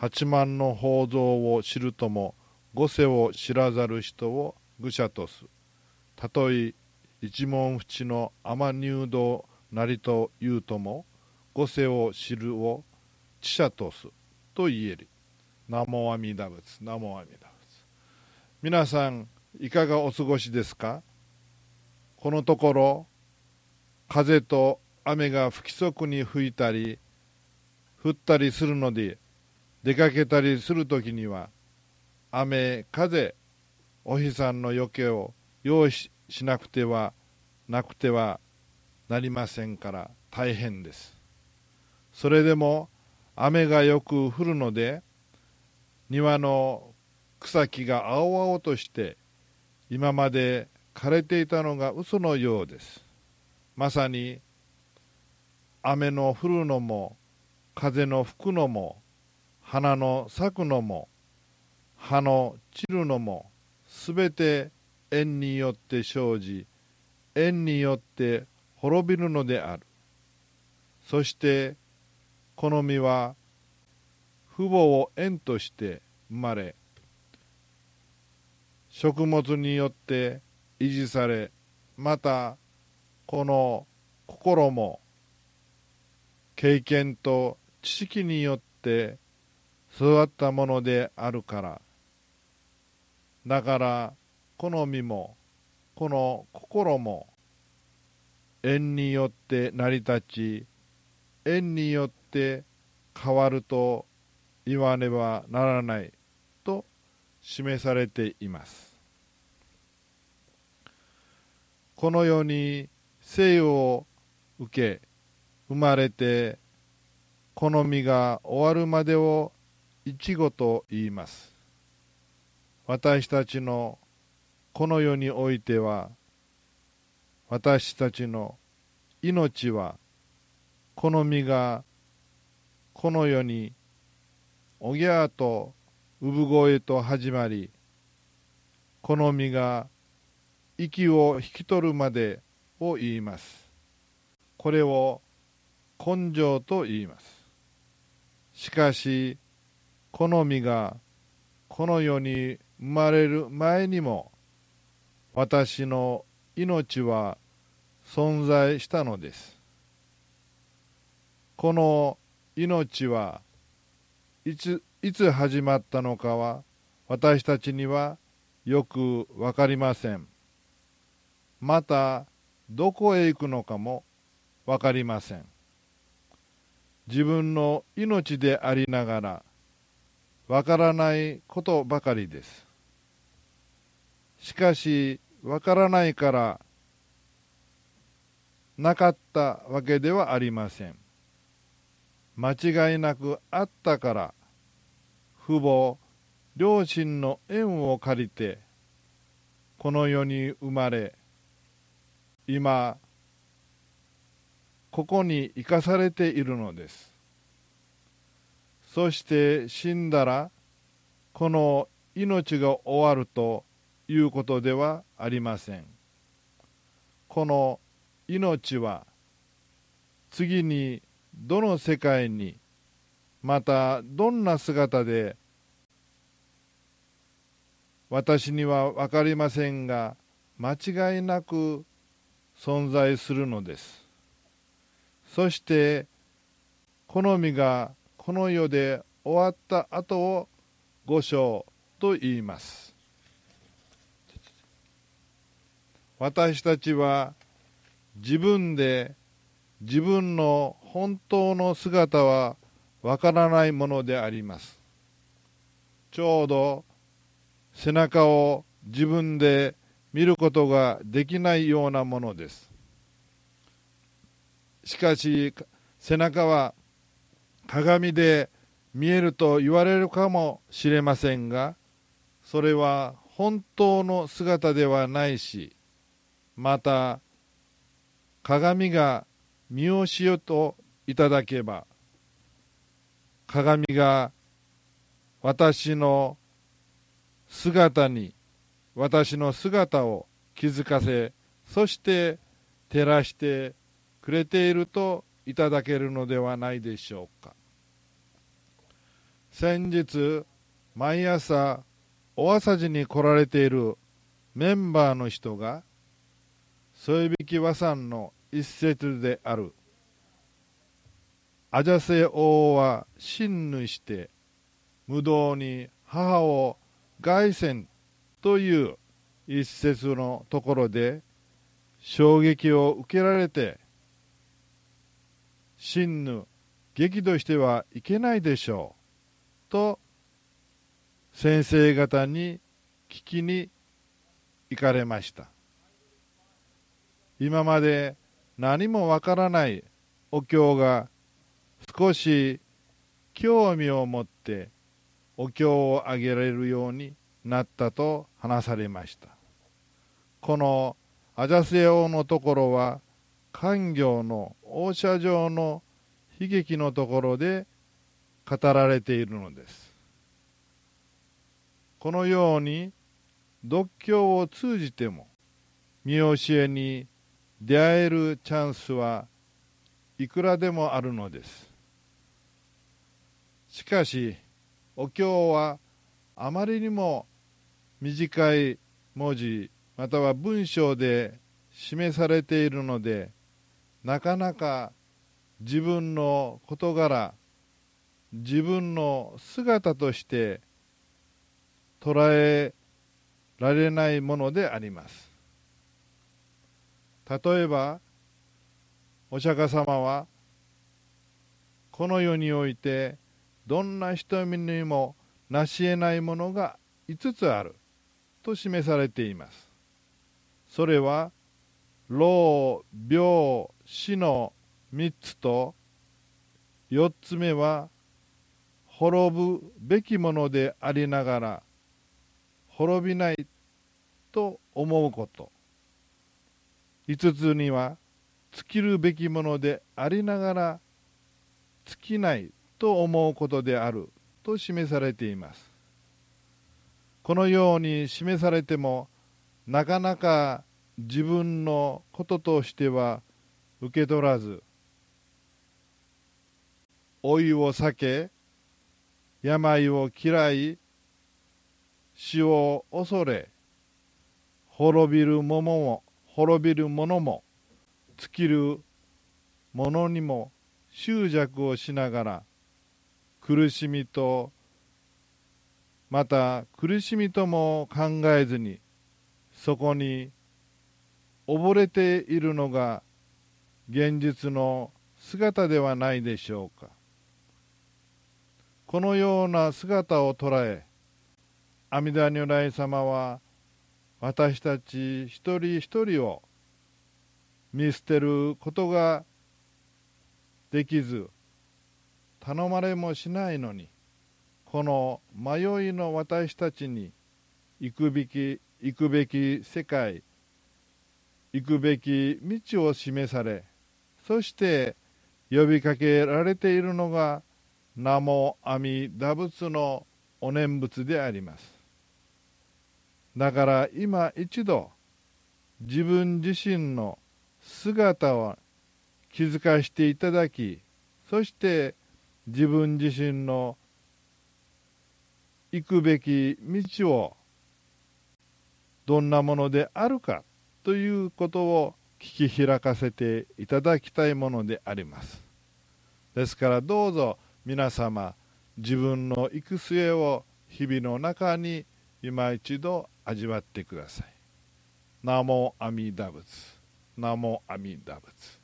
八万の宝蔵を知るとも五世を知らざる人を愚者とす。たとえ一門淵の天入道なりと言うとも五世を知るを知者とすと言える南無阿弥陀仏。南無阿弥陀仏。皆さんいかがお過ごしですか？このところ風と雨が不規則に吹いたり降ったりするので出かけたりするときには雨風お日さんの余計を用意しなくてはなくてはなりませんから大変です。それでも雨がよく降るので庭の草木が青々として今まで枯れていたのが嘘のようです。まさに雨の降るのも風の吹くのも花の咲くのも葉の散るのもすべて縁によって生じ縁によって滅びるのである。そしてこの実は父母を縁として生まれ食物によって維持されまたこの心も経験と知識によって育ったものであるから。だからこの身もこの心も縁によって成り立ち縁によって変わると言わねばならないと示されています。この世に生を受け生まれて好みが終わるまでをいちごと言います。私たちのこの世においては私たちの命は好みがこの世におぎゃーと産声と始まり好みが息を引き取るまでを言います。これを根性と言います。しかし好みがこの世に生まれる前にも私の命は存在したのです。この命はいついつ始まったのかは私たちにはよく分かりません。またどこへ行くのかも分かりません。自分の命でありながらわからないことばかりです。しかしわからないからなかったわけではありません。間違いなくあったから父母両親の縁を借りてこの世に生まれ今ここに生かされているのです。そして死んだらこの命が終わるということではありません。この命は次にどの世界にまたどんな姿で私には分かりませんが間違いなく存在するのです。そして好みがこの世で終わった後を五章と言います。私たちは自分で自分の本当の姿はわからないものであります。ちょうど背中を自分で見ることができないようなものです。しかし背中は鏡で見えると言われるかもしれませんがそれは本当の姿ではないしまた鏡が見教えといただけば鏡が私の姿に私の姿を気づかせそして照らしてくれているといただけるのではないでしょうか。先日毎朝お朝事に来られているメンバーの人が添引き和さんの一節である。アジャセ王は親ぬして無道に母を凱旋という一節のところで衝撃を受けられて真ぬ激怒してはいけないでしょう。と先生方に聞きに行かれました。今まで何もわからないお経が少し興味を持ってお経をあげられるようになったと話されました。このアジャセ王のところは官業の放射状の悲劇のところで語られているのです。このように読経を通じても見教えに出会えるチャンスはいくらでもあるのです。しかしお経はあまりにも短い文字または文章で示されているのでなかなか自分の事柄自分の姿として捉えられないものであります。例えばお釈迦様はこの世においてどんな瞳にも成し得ないものが5つあると示されています。それは老病死の3つと4つ目は滅ぶべきものでありながら滅びないと思うこと。5つには尽きるべきものでありながら尽きないと思うことであると示されています。このように示されてもなかなか自分のこととしては受け取らず老いを避け病を嫌い死を恐れ滅びるもも滅びるものも尽きるものにも執着をしながら苦しみとまた苦しみとも考えずにそこに溺れているのが現実の姿ではないでしょうか。このような姿を捉え阿弥陀如来様は私たち一人一人を見捨てることができず頼まれもしないのにこの迷いの私たちに行くべき行くべき世界行くべき道を示されそして呼びかけられているのが名も阿弥陀仏のお念仏であります。だから今一度自分自身の姿を気づかしていただきそして自分自身の行くべき道をどんなものであるかということを聞き開かせていただきたいものであります。ですからどうぞ皆様自分の行く末を日々の中に今一度味わってください。ナモ阿弥陀仏。ナモ阿弥陀仏。